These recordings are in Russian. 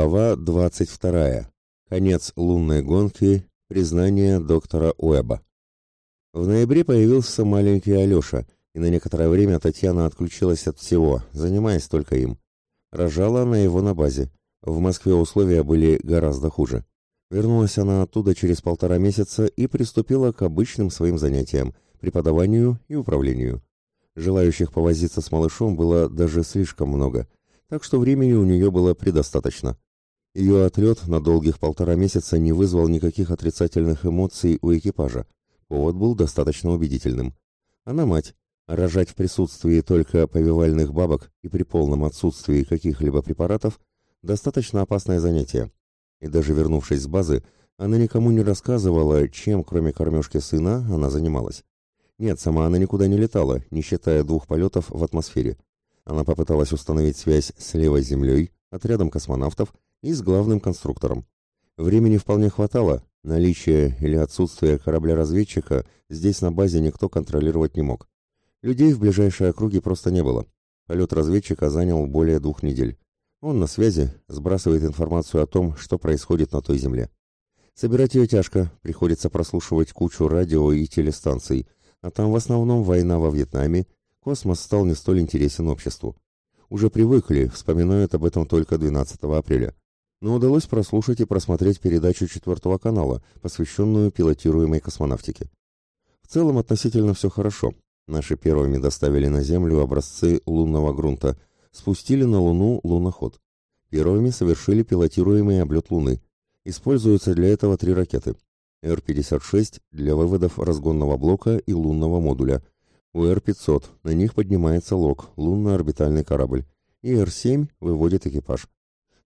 Глава 22. Конец лунной гонки. Признание доктора Уэба. В ноябре появился маленький Алеша, и на некоторое время Татьяна отключилась от всего, занимаясь только им. Рожала она его на базе. В Москве условия были гораздо хуже. Вернулась она оттуда через полтора месяца и приступила к обычным своим занятиям – преподаванию и управлению. Желающих повозиться с малышом было даже слишком много – так что времени у нее было предостаточно. Ее отлет на долгих полтора месяца не вызвал никаких отрицательных эмоций у экипажа. Повод был достаточно убедительным. Она мать, рожать в присутствии только повивальных бабок и при полном отсутствии каких-либо препаратов – достаточно опасное занятие. И даже вернувшись с базы, она никому не рассказывала, чем, кроме кормежки сына, она занималась. Нет, сама она никуда не летала, не считая двух полетов в атмосфере – она попыталась установить связь с левой землей, отрядом космонавтов и с главным конструктором. Времени вполне хватало, наличие или отсутствие корабля-разведчика здесь на базе никто контролировать не мог. Людей в ближайшей округе просто не было. Полет разведчика занял более двух недель. Он на связи, сбрасывает информацию о том, что происходит на той земле. Собирать ее тяжко, приходится прослушивать кучу радио и телестанций, а там в основном война во Вьетнаме космос стал не столь интересен обществу. Уже привыкли, вспоминают об этом только 12 апреля. Но удалось прослушать и просмотреть передачу четвертого канала, посвященную пилотируемой космонавтике. В целом относительно все хорошо. Наши первыми доставили на Землю образцы лунного грунта, спустили на Луну луноход. Первыми совершили пилотируемый облет Луны. Используются для этого три ракеты. Р-56 для выводов разгонного блока и лунного модуля – УР-500, на них поднимается ЛОК, лунно-орбитальный корабль, и Р-7 выводит экипаж.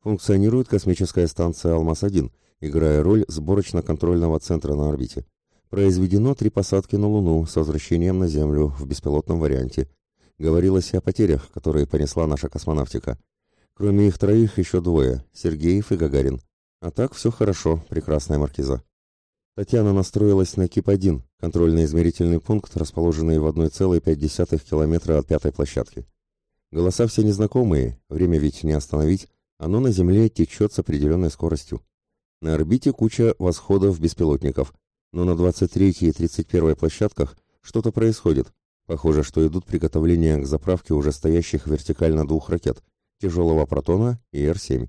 Функционирует космическая станция «Алмаз-1», играя роль сборочно-контрольного центра на орбите. Произведено три посадки на Луну с возвращением на Землю в беспилотном варианте. Говорилось о потерях, которые понесла наша космонавтика. Кроме их троих еще двое – Сергеев и Гагарин. А так все хорошо, прекрасная маркиза. Татьяна настроилась на КИП-1, контрольно-измерительный пункт, расположенный в 1,5 километра от пятой площадки. Голоса все незнакомые, время ведь не остановить, оно на Земле течет с определенной скоростью. На орбите куча восходов беспилотников, но на 23 и 31 площадках что-то происходит. Похоже, что идут приготовления к заправке уже стоящих вертикально двух ракет, тяжелого «Протона» и Р-7.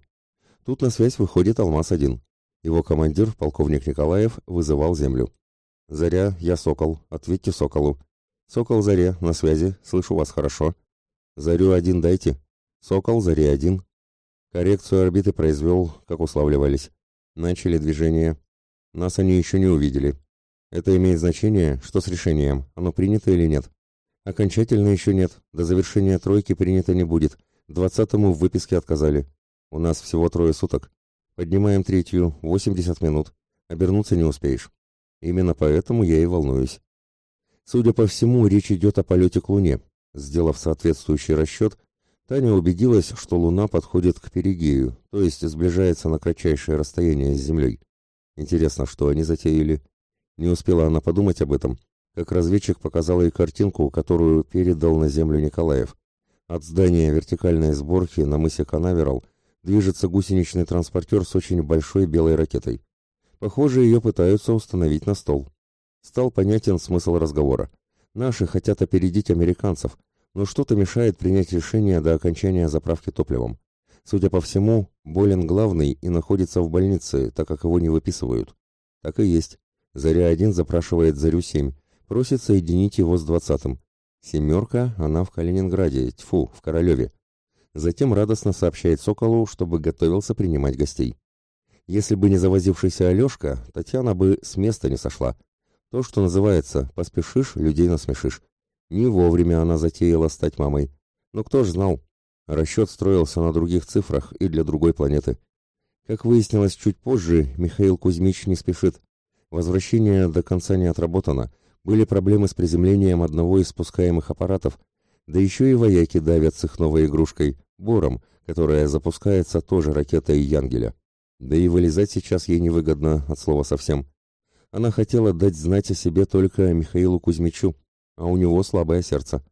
Тут на связь выходит «Алмаз-1». Его командир, полковник Николаев, вызывал землю. «Заря, я Сокол. Ответьте Соколу». «Сокол, Заре, на связи. Слышу вас хорошо». «Зарю один дайте». «Сокол, Заре один». Коррекцию орбиты произвел, как уславливались. Начали движение. Нас они еще не увидели. Это имеет значение, что с решением, оно принято или нет. Окончательно еще нет, до завершения тройки принято не будет. Двадцатому в выписке отказали. У нас всего трое суток. Поднимаем третью, 80 минут. Обернуться не успеешь. Именно поэтому я и волнуюсь. Судя по всему, речь идет о полете к Луне. Сделав соответствующий расчет, Таня убедилась, что Луна подходит к перигею, то есть сближается на кратчайшее расстояние с Землей. Интересно, что они затеяли? Не успела она подумать об этом, как разведчик показал ей картинку, которую передал на Землю Николаев. От здания вертикальной сборки на мысе Канаверал – движется гусеничный транспортер с очень большой белой ракетой. Похоже, ее пытаются установить на стол. Стал понятен смысл разговора. Наши хотят опередить американцев, но что-то мешает принять решение до окончания заправки топливом. Судя по всему, болен главный и находится в больнице, так как его не выписывают. Так и есть. Заря-1 запрашивает Зарю-7, просит соединить его с двадцатым. Семерка, она в Калининграде, тьфу, в Королеве. Затем радостно сообщает Соколу, чтобы готовился принимать гостей. Если бы не завозившийся Алешка, Татьяна бы с места не сошла. То, что называется «поспешишь, людей насмешишь». Не вовремя она затеяла стать мамой. Но кто ж знал? Расчет строился на других цифрах и для другой планеты. Как выяснилось чуть позже, Михаил Кузьмич не спешит. Возвращение до конца не отработано. Были проблемы с приземлением одного из спускаемых аппаратов, да еще и вояки давят с их новой игрушкой. Бором, которая запускается тоже ракетой Янгеля. Да и вылезать сейчас ей невыгодно, от слова совсем. Она хотела дать знать о себе только Михаилу Кузьмичу, а у него слабое сердце.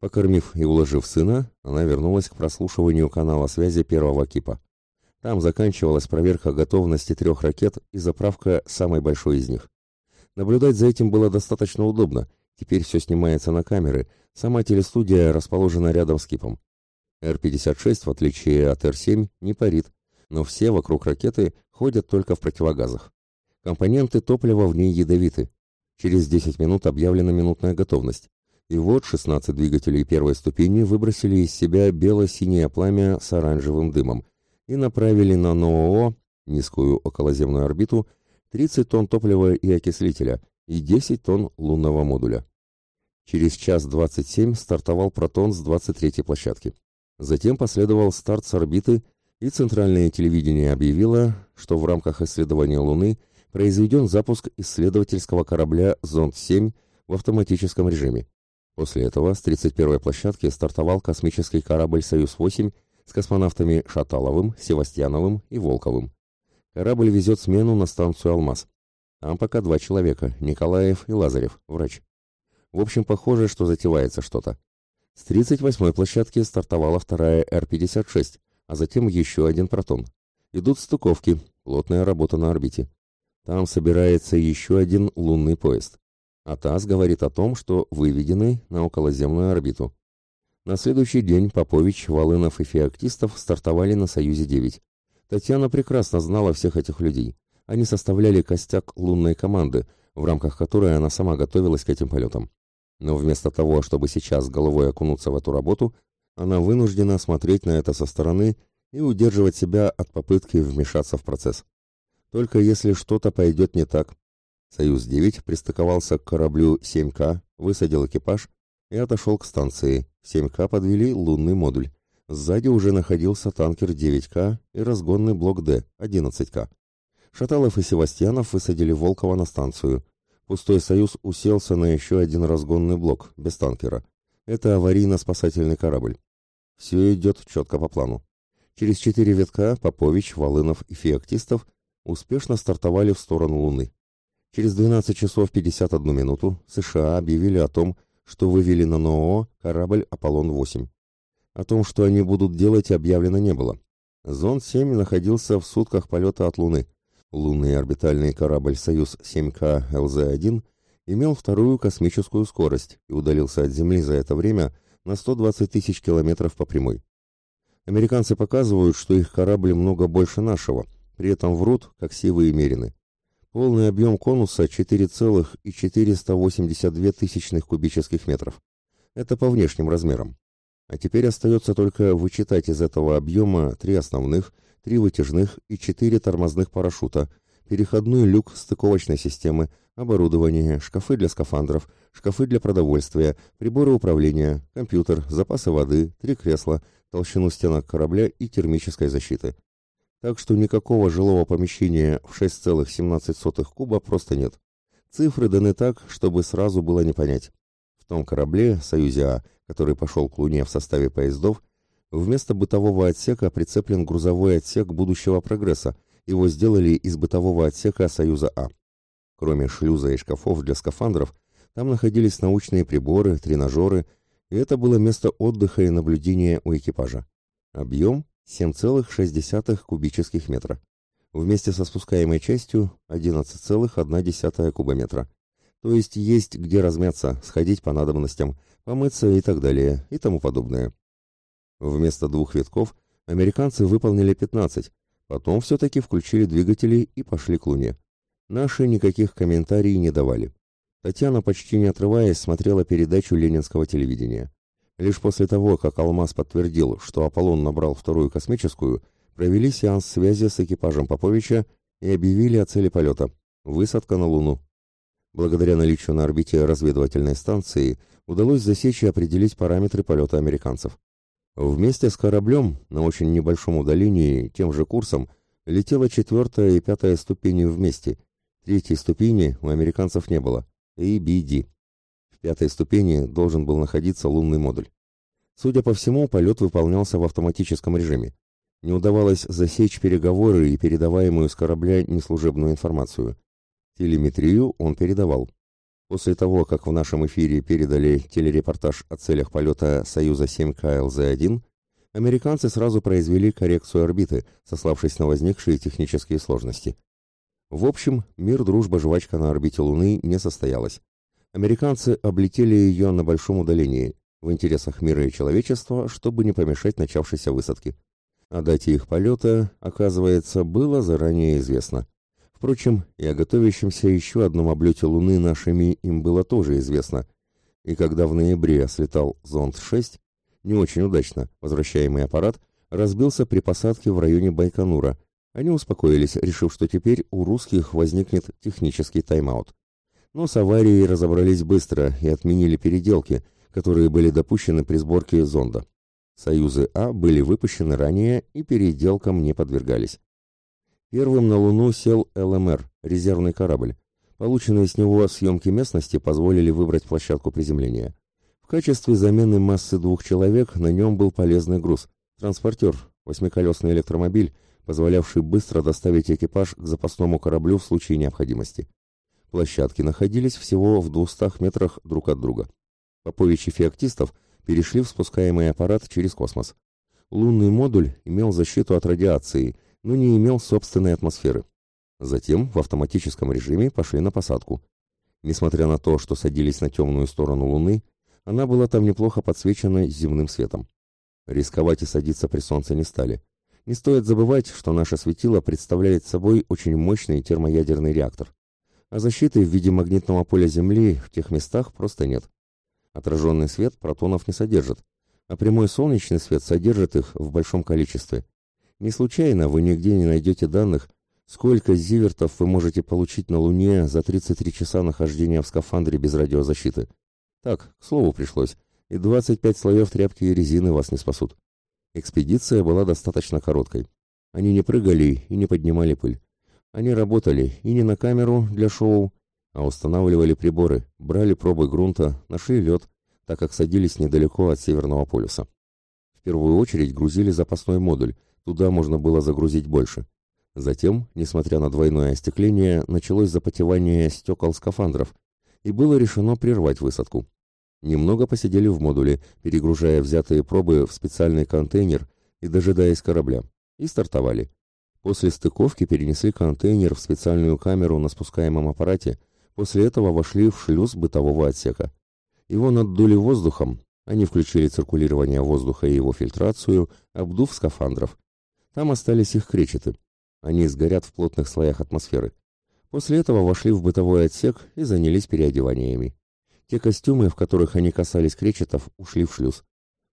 Покормив и уложив сына, она вернулась к прослушиванию канала связи первого кипа. Там заканчивалась проверка готовности трех ракет и заправка самой большой из них. Наблюдать за этим было достаточно удобно. Теперь все снимается на камеры. Сама телестудия расположена рядом с кипом. Р-56, в отличие от Р-7, не парит, но все вокруг ракеты ходят только в противогазах. Компоненты топлива в ней ядовиты. Через 10 минут объявлена минутная готовность. И вот 16 двигателей первой ступени выбросили из себя бело-синее пламя с оранжевым дымом и направили на НОО, низкую околоземную орбиту, 30 тонн топлива и окислителя и 10 тонн лунного модуля. Через час 27 стартовал «Протон» с 23-й площадки. Затем последовал старт с орбиты, и центральное телевидение объявило, что в рамках исследования Луны произведен запуск исследовательского корабля «Зонд-7» в автоматическом режиме. После этого с 31-й площадки стартовал космический корабль «Союз-8» с космонавтами Шаталовым, Севастьяновым и Волковым. Корабль везет смену на станцию «Алмаз». Там пока два человека – Николаев и Лазарев, врач. В общем, похоже, что затевается что-то. С 38-й площадки стартовала вторая Р-56, а затем еще один «Протон». Идут стыковки, плотная работа на орбите. Там собирается еще один лунный поезд. А ТАСС говорит о том, что выведены на околоземную орбиту. На следующий день Попович, Волынов и Феоктистов стартовали на «Союзе-9». Татьяна прекрасно знала всех этих людей. Они составляли костяк лунной команды, в рамках которой она сама готовилась к этим полетам. Но вместо того, чтобы сейчас головой окунуться в эту работу, она вынуждена смотреть на это со стороны и удерживать себя от попытки вмешаться в процесс. Только если что-то пойдет не так, «Союз-9» пристыковался к кораблю 7К, высадил экипаж и отошел к станции. 7К подвели лунный модуль. Сзади уже находился танкер 9К и разгонный блок Д 11К. Шаталов и Севастьянов высадили Волкова на станцию. Пустой «Союз» уселся на еще один разгонный блок, без танкера. Это аварийно-спасательный корабль. Все идет четко по плану. Через четыре ветка Попович, Волынов и Феоктистов успешно стартовали в сторону Луны. Через 12 часов 51 минуту США объявили о том, что вывели на НОО корабль «Аполлон-8». О том, что они будут делать, объявлено не было. Зонд-7 находился в сутках полета от Луны. Лунный орбитальный корабль «Союз-7К ЛЗ-1» имел вторую космическую скорость и удалился от Земли за это время на 120 тысяч километров по прямой. Американцы показывают, что их корабль много больше нашего, при этом врут, как сивые мерины. Полный объем конуса 4,482 тысячных кубических метров. Это по внешним размерам. А теперь остается только вычитать из этого объема три основных, три вытяжных и четыре тормозных парашюта, переходной люк стыковочной системы, оборудование, шкафы для скафандров, шкафы для продовольствия, приборы управления, компьютер, запасы воды, три кресла, толщину стенок корабля и термической защиты так что никакого жилого помещения в 6,17 куба просто нет. Цифры даны так, чтобы сразу было не понять. В том корабле «Союзе А», который пошел к Луне в составе поездов, вместо бытового отсека прицеплен грузовой отсек будущего прогресса, его сделали из бытового отсека «Союза А». Кроме шлюза и шкафов для скафандров, там находились научные приборы, тренажеры, и это было место отдыха и наблюдения у экипажа. Объем 7,6 кубических метра. Вместе со спускаемой частью 11,1 кубометра. То есть есть где размяться, сходить по надобностям, помыться и так далее, и тому подобное. Вместо двух витков американцы выполнили 15, потом все-таки включили двигатели и пошли к Луне. Наши никаких комментариев не давали. Татьяна, почти не отрываясь, смотрела передачу ленинского телевидения. Лишь после того, как «Алмаз» подтвердил, что «Аполлон» набрал вторую космическую, провели сеанс связи с экипажем Поповича и объявили о цели полета – высадка на Луну. Благодаря наличию на орбите разведывательной станции удалось засечь и определить параметры полета американцев. Вместе с кораблем на очень небольшом удалении тем же курсом летела четвертая и пятая ступени вместе. Третьей ступени у американцев не было – ABD пятой ступени должен был находиться лунный модуль. Судя по всему, полет выполнялся в автоматическом режиме. Не удавалось засечь переговоры и передаваемую с корабля неслужебную информацию. Телеметрию он передавал. После того, как в нашем эфире передали телерепортаж о целях полета Союза 7 КЛЗ-1, американцы сразу произвели коррекцию орбиты, сославшись на возникшие технические сложности. В общем, мир, дружба, жвачка на орбите Луны не состоялась. Американцы облетели ее на большом удалении, в интересах мира и человечества, чтобы не помешать начавшейся высадке. О дате их полета, оказывается, было заранее известно. Впрочем, и о готовящемся еще одном облете Луны нашими им было тоже известно. И когда в ноябре слетал Зонд-6, не очень удачно, возвращаемый аппарат разбился при посадке в районе Байконура, они успокоились, решив, что теперь у русских возникнет технический тайм-аут. Но с аварией разобрались быстро и отменили переделки, которые были допущены при сборке зонда. Союзы А были выпущены ранее и переделкам не подвергались. Первым на Луну сел ЛМР, резервный корабль. Полученные с него съемки местности позволили выбрать площадку приземления. В качестве замены массы двух человек на нем был полезный груз – транспортер, восьмиколесный электромобиль, позволявший быстро доставить экипаж к запасному кораблю в случае необходимости. Площадки находились всего в 200 метрах друг от друга. Попович и феоктистов перешли в спускаемый аппарат через космос. Лунный модуль имел защиту от радиации, но не имел собственной атмосферы. Затем в автоматическом режиме пошли на посадку. Несмотря на то, что садились на темную сторону Луны, она была там неплохо подсвечена земным светом. Рисковать и садиться при солнце не стали. Не стоит забывать, что наше светило представляет собой очень мощный термоядерный реактор. А защиты в виде магнитного поля Земли в тех местах просто нет. Отраженный свет протонов не содержит, а прямой солнечный свет содержит их в большом количестве. Не случайно вы нигде не найдете данных, сколько зивертов вы можете получить на Луне за 33 часа нахождения в скафандре без радиозащиты. Так, к слову пришлось, и 25 слоев тряпки и резины вас не спасут. Экспедиция была достаточно короткой. Они не прыгали и не поднимали пыль. Они работали и не на камеру для шоу, а устанавливали приборы, брали пробы грунта, нашли лед, так как садились недалеко от Северного полюса. В первую очередь грузили запасной модуль, туда можно было загрузить больше. Затем, несмотря на двойное остекление, началось запотевание стекол скафандров, и было решено прервать высадку. Немного посидели в модуле, перегружая взятые пробы в специальный контейнер и дожидаясь корабля, и стартовали. После стыковки перенесли контейнер в специальную камеру на спускаемом аппарате, после этого вошли в шлюз бытового отсека. Его надули воздухом, они включили циркулирование воздуха и его фильтрацию, обдув скафандров. Там остались их кречеты. Они сгорят в плотных слоях атмосферы. После этого вошли в бытовой отсек и занялись переодеваниями. Те костюмы, в которых они касались кречетов, ушли в шлюз.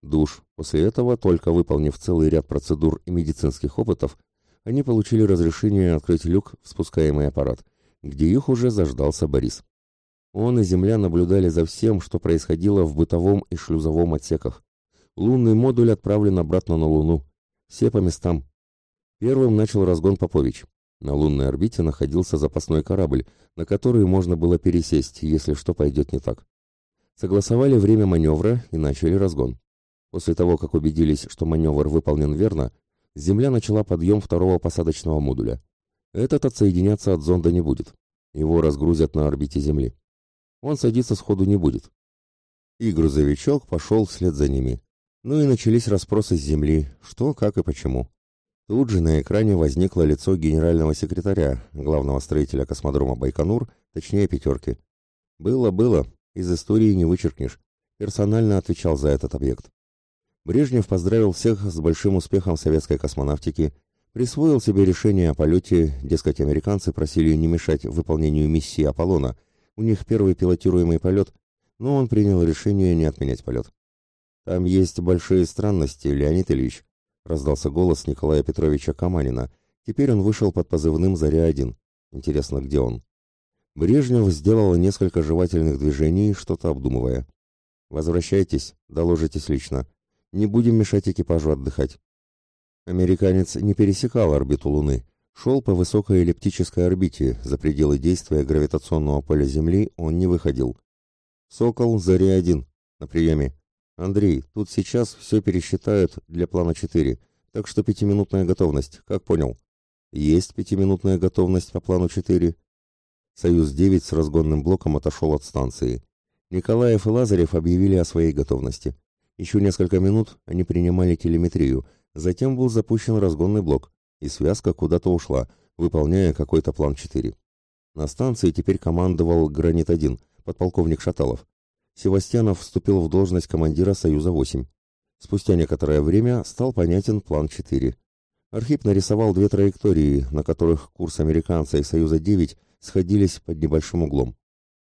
Душ. После этого, только выполнив целый ряд процедур и медицинских опытов, они получили разрешение открыть люк в спускаемый аппарат, где их уже заждался Борис. Он и Земля наблюдали за всем, что происходило в бытовом и шлюзовом отсеках. Лунный модуль отправлен обратно на Луну. Все по местам. Первым начал разгон Попович. На лунной орбите находился запасной корабль, на который можно было пересесть, если что пойдет не так. Согласовали время маневра и начали разгон. После того, как убедились, что маневр выполнен верно, Земля начала подъем второго посадочного модуля. Этот отсоединяться от зонда не будет. Его разгрузят на орбите Земли. Он садиться сходу не будет. И грузовичок пошел вслед за ними. Ну и начались расспросы с Земли, что, как и почему. Тут же на экране возникло лицо генерального секретаря, главного строителя космодрома Байконур, точнее «пятерки». Было-было, из истории не вычеркнешь. Персонально отвечал за этот объект. Брежнев поздравил всех с большим успехом советской космонавтики, присвоил себе решение о полете, дескать, американцы просили не мешать выполнению миссии Аполлона, у них первый пилотируемый полет, но он принял решение не отменять полет. «Там есть большие странности, Леонид Ильич», — раздался голос Николая Петровича Каманина. Теперь он вышел под позывным «Заря-1». Интересно, где он? Брежнев сделал несколько жевательных движений, что-то обдумывая. «Возвращайтесь, доложитесь лично. Не будем мешать экипажу отдыхать». Американец не пересекал орбиту Луны, шел по высокой эллиптической орбите, за пределы действия гравитационного поля Земли он не выходил. «Сокол, Заря-1, на приеме. Андрей, тут сейчас все пересчитают для плана 4, так что пятиминутная готовность, как понял?» «Есть пятиминутная готовность по плану 4. Союз-9 с разгонным блоком отошел от станции. Николаев и Лазарев объявили о своей готовности. Еще несколько минут они принимали телеметрию, затем был запущен разгонный блок, и связка куда-то ушла, выполняя какой-то план 4. На станции теперь командовал «Гранит-1», подполковник Шаталов. Севастьянов вступил в должность командира «Союза-8». Спустя некоторое время стал понятен план 4. Архип нарисовал две траектории, на которых курс американца и «Союза-9» сходились под небольшим углом.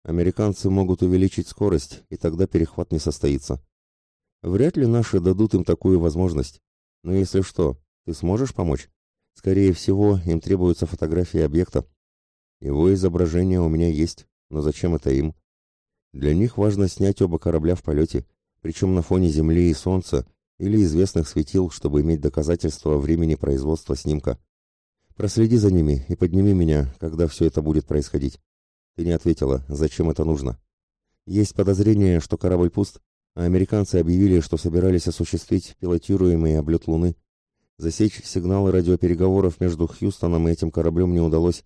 Американцы могут увеличить скорость, и тогда перехват не состоится. Вряд ли наши дадут им такую возможность. Но если что, ты сможешь помочь? Скорее всего, им требуется фотография объекта. Его изображение у меня есть, но зачем это им? Для них важно снять оба корабля в полете, причем на фоне Земли и Солнца или известных светил, чтобы иметь доказательства времени производства снимка. Проследи за ними и подними меня, когда все это будет происходить. Ты не ответила, зачем это нужно. Есть подозрение, что корабль пуст, а американцы объявили, что собирались осуществить пилотируемый облет Луны. Засечь сигналы радиопереговоров между Хьюстоном и этим кораблем не удалось.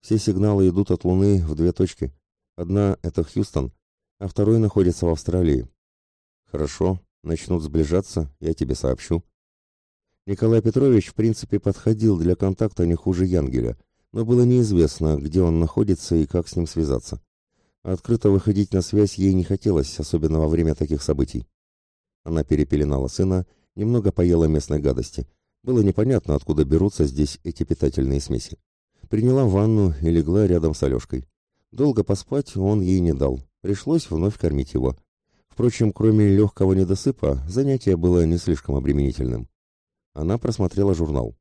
Все сигналы идут от Луны в две точки. Одна — это Хьюстон, а второй находится в Австралии. Хорошо, начнут сближаться, я тебе сообщу. Николай Петрович, в принципе, подходил для контакта не хуже Янгеля, но было неизвестно, где он находится и как с ним связаться. Открыто выходить на связь ей не хотелось, особенно во время таких событий. Она перепеленала сына, немного поела местной гадости. Было непонятно, откуда берутся здесь эти питательные смеси. Приняла ванну и легла рядом с Алешкой. Долго поспать он ей не дал. Пришлось вновь кормить его. Впрочем, кроме легкого недосыпа, занятие было не слишком обременительным. Она просмотрела журнал.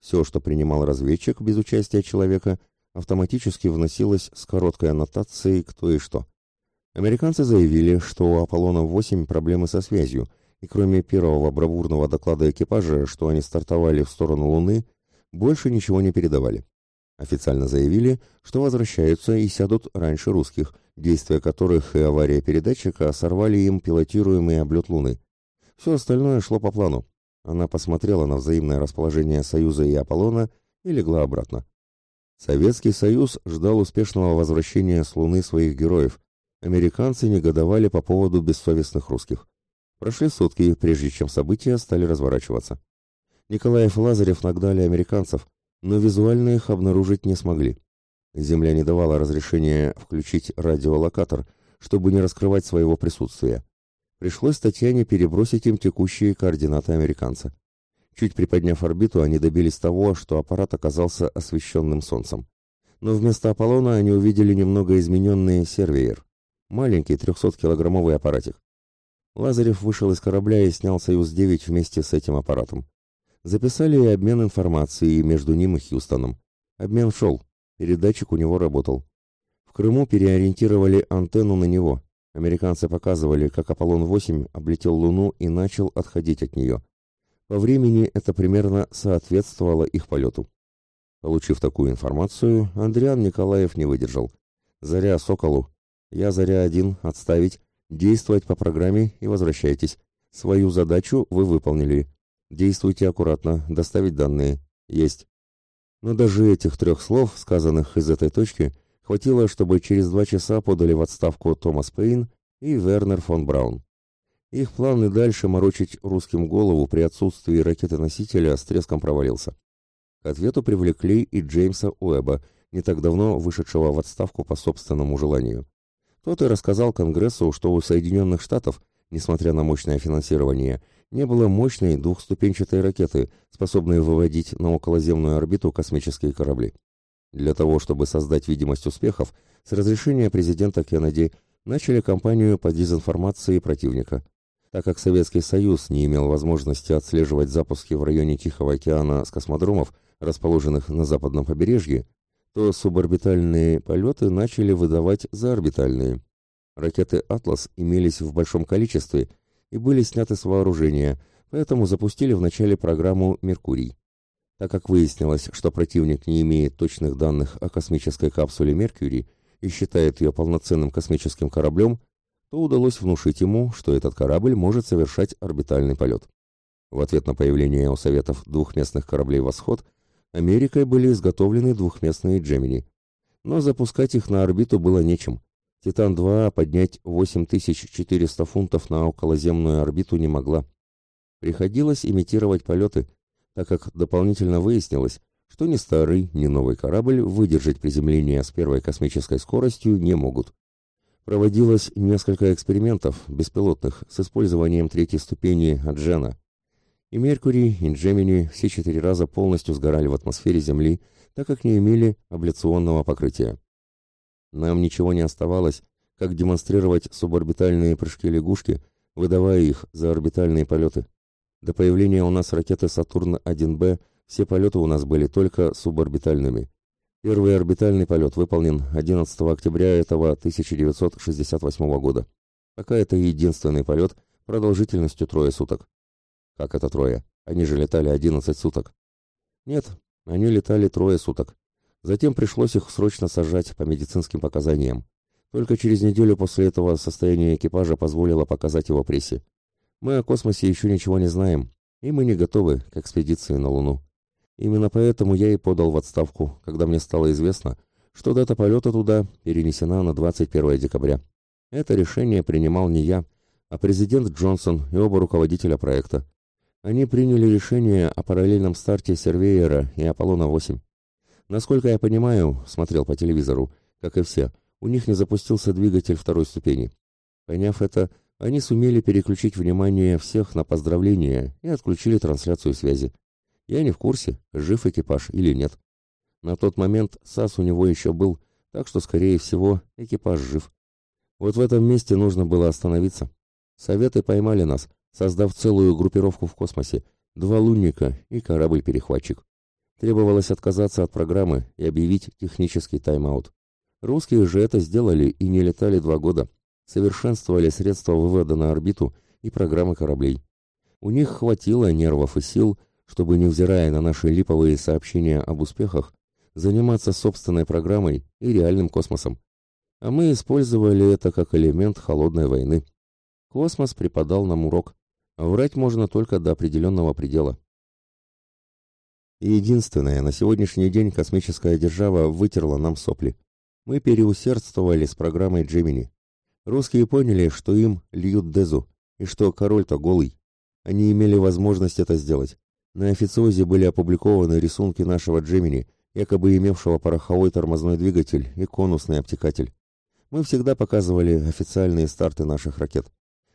Все, что принимал разведчик без участия человека, автоматически вносилось с короткой аннотацией «кто и что». Американцы заявили, что у «Аполлона-8» проблемы со связью, и кроме первого бравурного доклада экипажа, что они стартовали в сторону Луны, больше ничего не передавали. Официально заявили, что возвращаются и сядут раньше русских, действия которых и авария передатчика сорвали им пилотируемый облет Луны. Все остальное шло по плану. Она посмотрела на взаимное расположение Союза и Аполлона и легла обратно. Советский Союз ждал успешного возвращения с Луны своих героев. Американцы негодовали по поводу бессовестных русских. Прошли сутки, прежде чем события стали разворачиваться. Николаев Лазарев нагнали американцев, но визуально их обнаружить не смогли. Земля не давала разрешения включить радиолокатор, чтобы не раскрывать своего присутствия. Пришлось Татьяне перебросить им текущие координаты американца. Чуть приподняв орбиту, они добились того, что аппарат оказался освещенным Солнцем. Но вместо Аполлона они увидели немного измененный сервиер. Маленький 300-килограммовый аппаратик. Лазарев вышел из корабля и снял «Союз-9» вместе с этим аппаратом. Записали и обмен информацией между ним и Хьюстоном. Обмен шел, передатчик у него работал. В Крыму переориентировали антенну на него. Американцы показывали, как Аполлон-8 облетел Луну и начал отходить от нее. По времени это примерно соответствовало их полету. Получив такую информацию, Андриан Николаев не выдержал. «Заря Соколу. Я Заря-1. Отставить. Действовать по программе и возвращайтесь. Свою задачу вы выполнили. Действуйте аккуратно. Доставить данные. Есть». Но даже этих трех слов, сказанных из этой точки, хватило, чтобы через два часа подали в отставку Томас Пейн и Вернер фон Браун. Их план и дальше морочить русским голову при отсутствии ракеты-носителя с треском провалился. К ответу привлекли и Джеймса Уэба, не так давно вышедшего в отставку по собственному желанию. Тот и рассказал Конгрессу, что у Соединенных Штатов, несмотря на мощное финансирование, не было мощной двухступенчатой ракеты, способной выводить на околоземную орбиту космические корабли. Для того, чтобы создать видимость успехов, с разрешения президента Кеннеди начали кампанию по дезинформации противника. Так как Советский Союз не имел возможности отслеживать запуски в районе Тихого океана с космодромов, расположенных на западном побережье, то суборбитальные полеты начали выдавать заорбитальные. Ракеты «Атлас» имелись в большом количестве и были сняты с вооружения, поэтому запустили вначале программу «Меркурий». Так как выяснилось, что противник не имеет точных данных о космической капсуле «Меркурий» и считает ее полноценным космическим кораблем, то удалось внушить ему, что этот корабль может совершать орбитальный полет. В ответ на появление у Советов двухместных кораблей «Восход» Америкой были изготовлены двухместные «Джемини». Но запускать их на орбиту было нечем. Титан-2 поднять 8400 фунтов на околоземную орбиту не могла. Приходилось имитировать полеты, так как дополнительно выяснилось, что ни старый, ни новый корабль выдержать приземление с первой космической скоростью не могут. Проводилось несколько экспериментов беспилотных с использованием третьей ступени Аджена. И Меркурий, и Джемини все четыре раза полностью сгорали в атмосфере Земли, так как не имели абляционного покрытия. Нам ничего не оставалось, как демонстрировать суборбитальные прыжки лягушки, выдавая их за орбитальные полеты. До появления у нас ракеты «Сатурн-1Б» все полеты у нас были только суборбитальными. Первый орбитальный полет выполнен 11 октября этого 1968 года. Пока это единственный полет продолжительностью трое суток. Как это трое? Они же летали 11 суток. Нет, они летали трое суток. Затем пришлось их срочно сажать по медицинским показаниям. Только через неделю после этого состояние экипажа позволило показать его прессе. Мы о космосе еще ничего не знаем, и мы не готовы к экспедиции на Луну. Именно поэтому я и подал в отставку, когда мне стало известно, что дата полета туда перенесена на 21 декабря. Это решение принимал не я, а президент Джонсон и оба руководителя проекта. Они приняли решение о параллельном старте Сервеера и Аполлона-8. Насколько я понимаю, смотрел по телевизору, как и все, у них не запустился двигатель второй ступени. Поняв это, они сумели переключить внимание всех на поздравления и отключили трансляцию связи. Я не в курсе, жив экипаж или нет. На тот момент САС у него еще был, так что, скорее всего, экипаж жив. Вот в этом месте нужно было остановиться. Советы поймали нас, создав целую группировку в космосе, два лунника и корабль-перехватчик. Требовалось отказаться от программы и объявить технический тайм-аут. Русские же это сделали и не летали два года, совершенствовали средства вывода на орбиту и программы кораблей. У них хватило нервов и сил, чтобы, невзирая на наши липовые сообщения об успехах, заниматься собственной программой и реальным космосом. А мы использовали это как элемент холодной войны. Космос преподал нам урок. Врать можно только до определенного предела. единственное, на сегодняшний день космическая держава вытерла нам сопли. Мы переусердствовали с программой Джемини. Русские поняли, что им льют дезу, и что король-то голый. Они имели возможность это сделать. На официозе были опубликованы рисунки нашего Джемини, якобы имевшего пороховой тормозной двигатель и конусный обтекатель. Мы всегда показывали официальные старты наших ракет.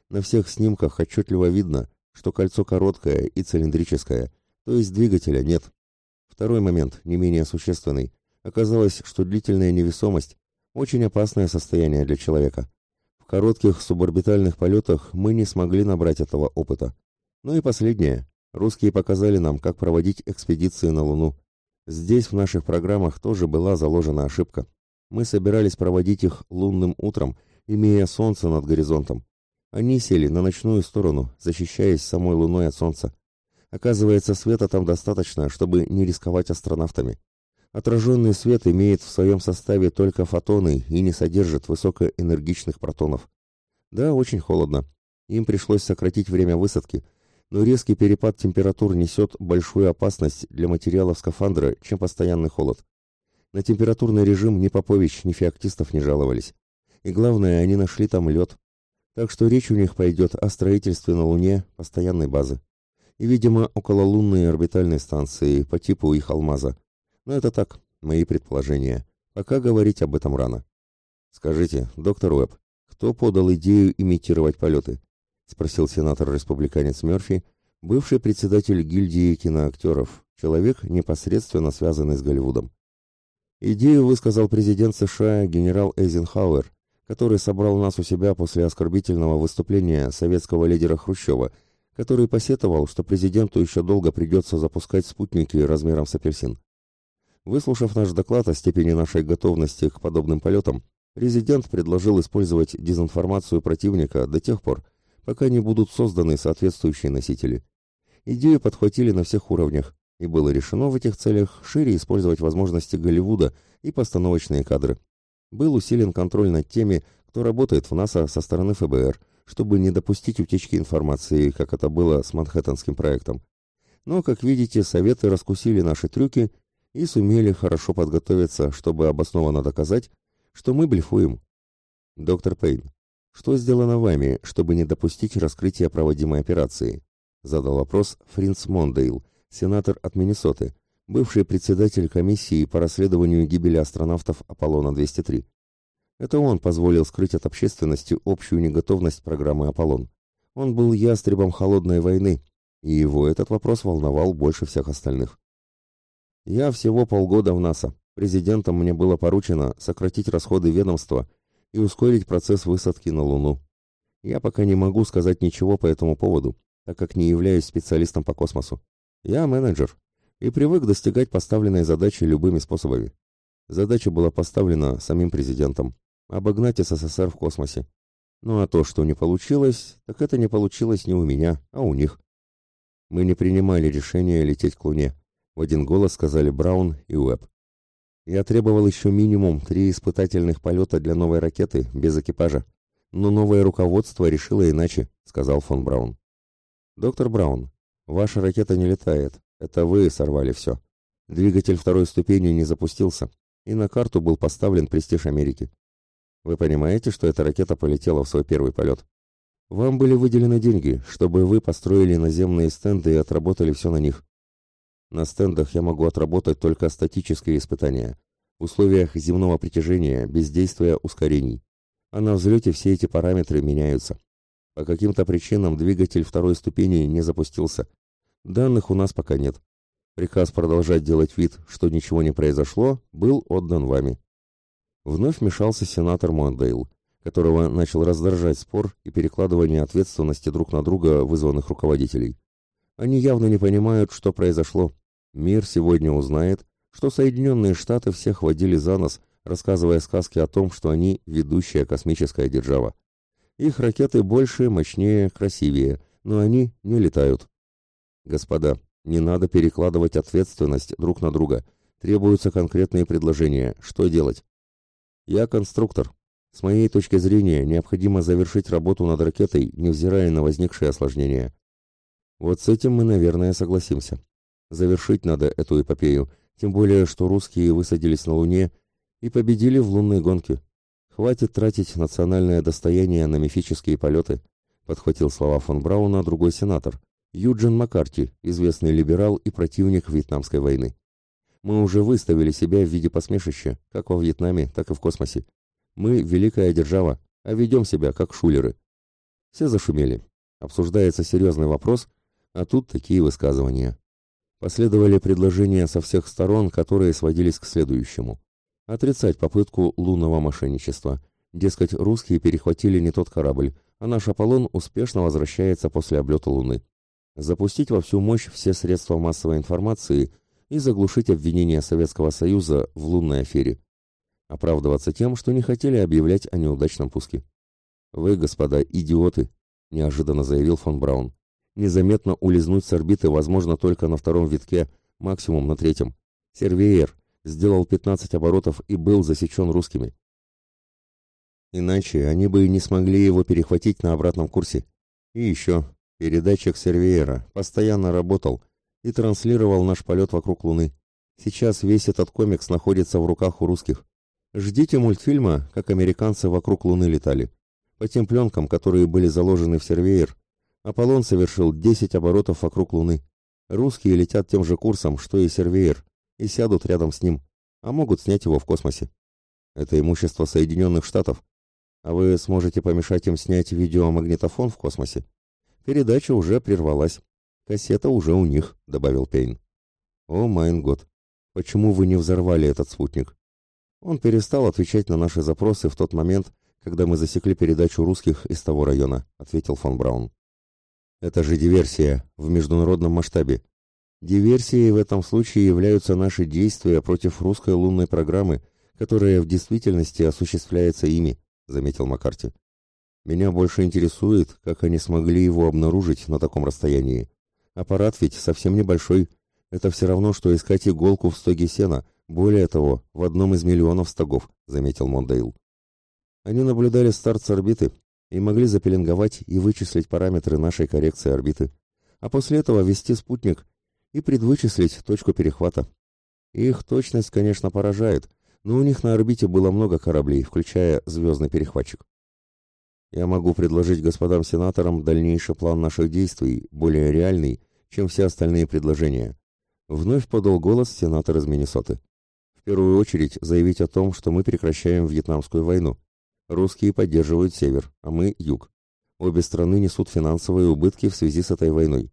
На всех снимках отчетливо видно, что кольцо короткое и цилиндрическое, то есть двигателя нет. Второй момент, не менее существенный. Оказалось, что длительная невесомость – очень опасное состояние для человека коротких суборбитальных полетах мы не смогли набрать этого опыта. Ну и последнее. Русские показали нам, как проводить экспедиции на Луну. Здесь в наших программах тоже была заложена ошибка. Мы собирались проводить их лунным утром, имея солнце над горизонтом. Они сели на ночную сторону, защищаясь самой Луной от солнца. Оказывается, света там достаточно, чтобы не рисковать астронавтами. Отраженный свет имеет в своем составе только фотоны и не содержит высокоэнергичных протонов. Да, очень холодно. Им пришлось сократить время высадки, но резкий перепад температур несет большую опасность для материалов скафандра, чем постоянный холод. На температурный режим ни Попович, ни Феоктистов не жаловались. И главное, они нашли там лед. Так что речь у них пойдет о строительстве на Луне постоянной базы. И, видимо, окололунной орбитальной станции по типу их алмаза. Но это так, мои предположения. Пока говорить об этом рано. Скажите, доктор Уэбб, кто подал идею имитировать полеты? Спросил сенатор-республиканец Мерфи, бывший председатель гильдии киноактеров, человек, непосредственно связанный с Голливудом. Идею высказал президент США генерал Эйзенхауэр, который собрал нас у себя после оскорбительного выступления советского лидера Хрущева, который посетовал, что президенту еще долго придется запускать спутники размером с апельсин. Выслушав наш доклад о степени нашей готовности к подобным полетам, президент предложил использовать дезинформацию противника до тех пор, пока не будут созданы соответствующие носители. Идею подхватили на всех уровнях, и было решено в этих целях шире использовать возможности Голливуда и постановочные кадры. Был усилен контроль над теми, кто работает в НАСА со стороны ФБР, чтобы не допустить утечки информации, как это было с Манхэттенским проектом. Но, как видите, советы раскусили наши трюки и сумели хорошо подготовиться, чтобы обоснованно доказать, что мы блефуем. Доктор Пейн, что сделано вами, чтобы не допустить раскрытия проводимой операции? Задал вопрос Фриц Мондейл, сенатор от Миннесоты, бывший председатель комиссии по расследованию гибели астронавтов Аполлона-203. Это он позволил скрыть от общественности общую неготовность программы «Аполлон». Он был ястребом холодной войны, и его этот вопрос волновал больше всех остальных. «Я всего полгода в НАСА. Президентом мне было поручено сократить расходы ведомства и ускорить процесс высадки на Луну. Я пока не могу сказать ничего по этому поводу, так как не являюсь специалистом по космосу. Я менеджер и привык достигать поставленной задачи любыми способами. Задача была поставлена самим президентом обогнать СССР в космосе. Ну а то, что не получилось, так это не получилось не у меня, а у них. Мы не принимали решение лететь к Луне. В один голос сказали Браун и Уэбб. Я требовал еще минимум три испытательных полета для новой ракеты без экипажа. Но новое руководство решило иначе, сказал фон Браун. Доктор Браун, ваша ракета не летает. Это вы сорвали все. Двигатель второй ступени не запустился, и на карту был поставлен престиж Америки. Вы понимаете, что эта ракета полетела в свой первый полет? Вам были выделены деньги, чтобы вы построили наземные стенды и отработали все на них. На стендах я могу отработать только статические испытания, в условиях земного притяжения, без действия ускорений. А на взлете все эти параметры меняются. По каким-то причинам двигатель второй ступени не запустился. Данных у нас пока нет. Приказ продолжать делать вид, что ничего не произошло, был отдан вами. Вновь вмешался сенатор Мондейл, которого начал раздражать спор и перекладывание ответственности друг на друга вызванных руководителей. Они явно не понимают, что произошло. Мир сегодня узнает, что Соединенные Штаты всех водили за нос, рассказывая сказки о том, что они ведущая космическая держава. Их ракеты больше, мощнее, красивее, но они не летают. Господа, не надо перекладывать ответственность друг на друга. Требуются конкретные предложения. Что делать? Я конструктор. С моей точки зрения, необходимо завершить работу над ракетой, невзирая на возникшие осложнения. Вот с этим мы, наверное, согласимся. Завершить надо эту эпопею, тем более, что русские высадились на Луне и победили в лунной гонке. Хватит тратить национальное достояние на мифические полеты, подхватил слова фон Брауна другой сенатор, Юджин Маккарти, известный либерал и противник Вьетнамской войны. Мы уже выставили себя в виде посмешища, как во Вьетнаме, так и в космосе. Мы великая держава, а ведем себя как шулеры. Все зашумели. Обсуждается серьезный вопрос, а тут такие высказывания. Последовали предложения со всех сторон, которые сводились к следующему. Отрицать попытку лунного мошенничества. Дескать, русские перехватили не тот корабль, а наш Аполлон успешно возвращается после облета Луны. Запустить во всю мощь все средства массовой информации – и заглушить обвинения Советского Союза в лунной афере. Оправдываться тем, что не хотели объявлять о неудачном пуске. «Вы, господа, идиоты», — неожиданно заявил фон Браун. «Незаметно улизнуть с орбиты возможно только на втором витке, максимум на третьем. Сервеер сделал 15 оборотов и был засечен русскими. Иначе они бы и не смогли его перехватить на обратном курсе. И еще, передатчик сервеера постоянно работал, и транслировал наш полет вокруг Луны. Сейчас весь этот комикс находится в руках у русских. Ждите мультфильма, как американцы вокруг Луны летали. По тем пленкам, которые были заложены в сервеер, Аполлон совершил 10 оборотов вокруг Луны. Русские летят тем же курсом, что и сервеер, и сядут рядом с ним, а могут снять его в космосе. Это имущество Соединенных Штатов. А вы сможете помешать им снять видеомагнитофон в космосе? Передача уже прервалась. «Кассета уже у них», — добавил Пейн. «О, майн год, почему вы не взорвали этот спутник?» Он перестал отвечать на наши запросы в тот момент, когда мы засекли передачу русских из того района, ответил фон Браун. Это же диверсия в международном масштабе. Диверсией в этом случае являются наши действия против русской лунной программы, которая в действительности осуществляется ими, заметил Маккарти. Меня больше интересует, как они смогли его обнаружить на таком расстоянии. Аппарат ведь совсем небольшой. Это все равно, что искать иголку в стоге сена. Более того, в одном из миллионов стогов, заметил Мондейл. Они наблюдали старт с орбиты и могли запеленговать и вычислить параметры нашей коррекции орбиты, а после этого ввести спутник и предвычислить точку перехвата. Их точность, конечно, поражает, но у них на орбите было много кораблей, включая звездный перехватчик. Я могу предложить господам сенаторам дальнейший план наших действий, более реальный, чем все остальные предложения. Вновь подал голос сенатор из Миннесоты. В первую очередь заявить о том, что мы прекращаем Вьетнамскую войну. Русские поддерживают север, а мы – юг. Обе страны несут финансовые убытки в связи с этой войной.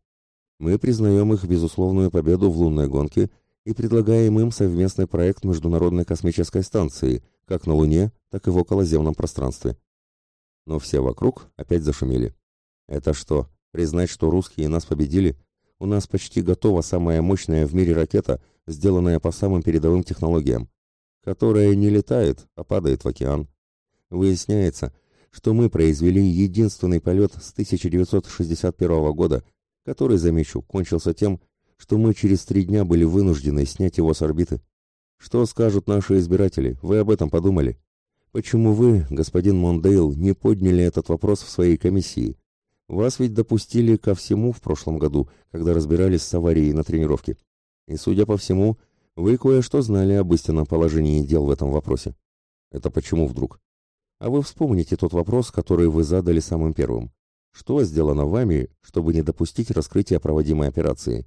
Мы признаем их безусловную победу в лунной гонке и предлагаем им совместный проект Международной космической станции, как на Луне, так и в околоземном пространстве. Но все вокруг опять зашумели. Это что, признать, что русские нас победили? У нас почти готова самая мощная в мире ракета, сделанная по самым передовым технологиям, которая не летает, а падает в океан. Выясняется, что мы произвели единственный полет с 1961 года, который, замечу, кончился тем, что мы через три дня были вынуждены снять его с орбиты. Что скажут наши избиратели? Вы об этом подумали? Почему вы, господин Мондейл, не подняли этот вопрос в своей комиссии? Вас ведь допустили ко всему в прошлом году, когда разбирались с аварией на тренировке. И, судя по всему, вы кое-что знали об истинном положении дел в этом вопросе. Это почему вдруг? А вы вспомните тот вопрос, который вы задали самым первым. Что сделано вами, чтобы не допустить раскрытия проводимой операции?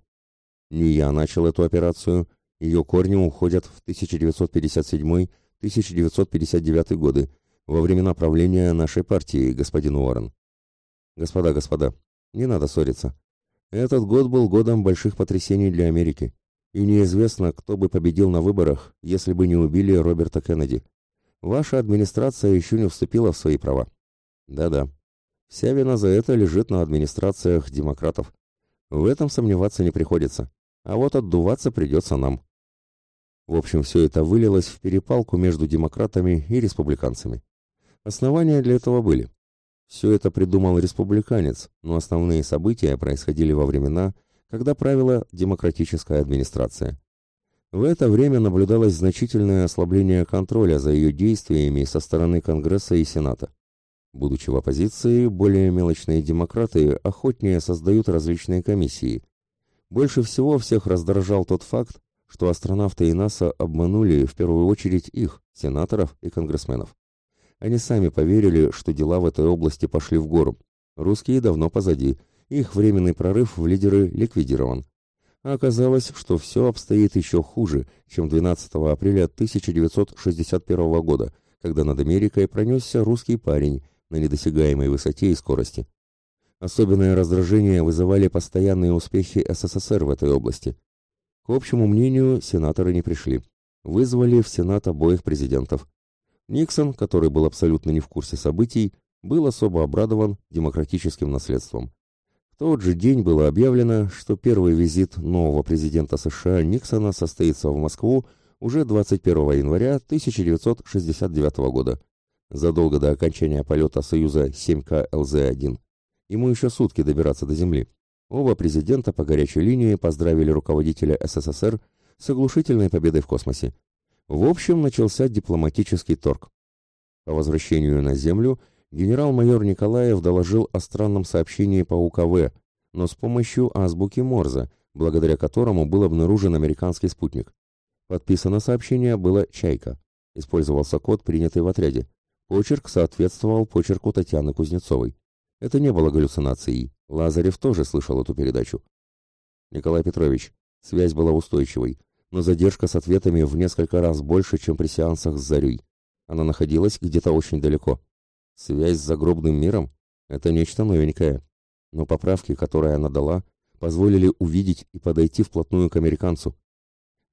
Не я начал эту операцию, ее корни уходят в 1957-1959 годы, во времена правления нашей партии, господин Уоррен. Господа, господа, не надо ссориться. Этот год был годом больших потрясений для Америки, и неизвестно, кто бы победил на выборах, если бы не убили Роберта Кеннеди. Ваша администрация еще не вступила в свои права. Да-да. Вся вина за это лежит на администрациях демократов. В этом сомневаться не приходится. А вот отдуваться придется нам. В общем, все это вылилось в перепалку между демократами и республиканцами. Основания для этого были. Все это придумал республиканец, но основные события происходили во времена, когда правила демократическая администрация. В это время наблюдалось значительное ослабление контроля за ее действиями со стороны Конгресса и Сената. Будучи в оппозиции, более мелочные демократы охотнее создают различные комиссии. Больше всего всех раздражал тот факт, что астронавты и НАСА обманули в первую очередь их, сенаторов и конгрессменов. Они сами поверили, что дела в этой области пошли в гору. Русские давно позади, их временный прорыв в лидеры ликвидирован. Оказалось, что все обстоит еще хуже, чем 12 апреля 1961 года, когда над Америкой пронесся русский парень, на недосягаемой высоте и скорости. Особенное раздражение вызывали постоянные успехи СССР в этой области. К общему мнению, сенаторы не пришли. Вызвали в Сенат обоих президентов. Никсон, который был абсолютно не в курсе событий, был особо обрадован демократическим наследством. Тот же день было объявлено, что первый визит нового президента США Никсона состоится в Москву уже 21 января 1969 года задолго до окончания полета Союза 7К ЛЗ-1. Ему еще сутки добираться до Земли. Оба президента по горячей линии поздравили руководителя СССР с оглушительной победой в космосе. В общем, начался дипломатический торг. По возвращению на Землю генерал-майор Николаев доложил о странном сообщении по УКВ, но с помощью азбуки Морзе, благодаря которому был обнаружен американский спутник. Подписано сообщение было «Чайка». Использовался код, принятый в отряде. Почерк соответствовал почерку Татьяны Кузнецовой. Это не было галлюцинацией. Лазарев тоже слышал эту передачу. Николай Петрович, связь была устойчивой, но задержка с ответами в несколько раз больше, чем при сеансах с Зарей. Она находилась где-то очень далеко. Связь с загробным миром — это нечто новенькое. Но поправки, которые она дала, позволили увидеть и подойти вплотную к американцу.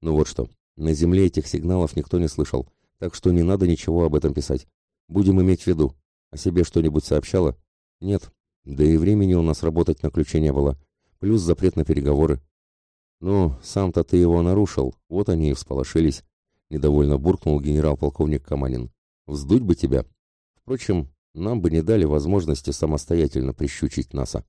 Ну вот что, на Земле этих сигналов никто не слышал, так что не надо ничего об этом писать. Будем иметь в виду. О себе что-нибудь сообщала? Нет. Да и времени у нас работать на ключе не было. Плюс запрет на переговоры. Ну, сам-то ты его нарушил. Вот они и всполошились. Недовольно буркнул генерал-полковник Каманин. Вздуть бы тебя. Впрочем, нам бы не дали возможности самостоятельно прищучить НАСА.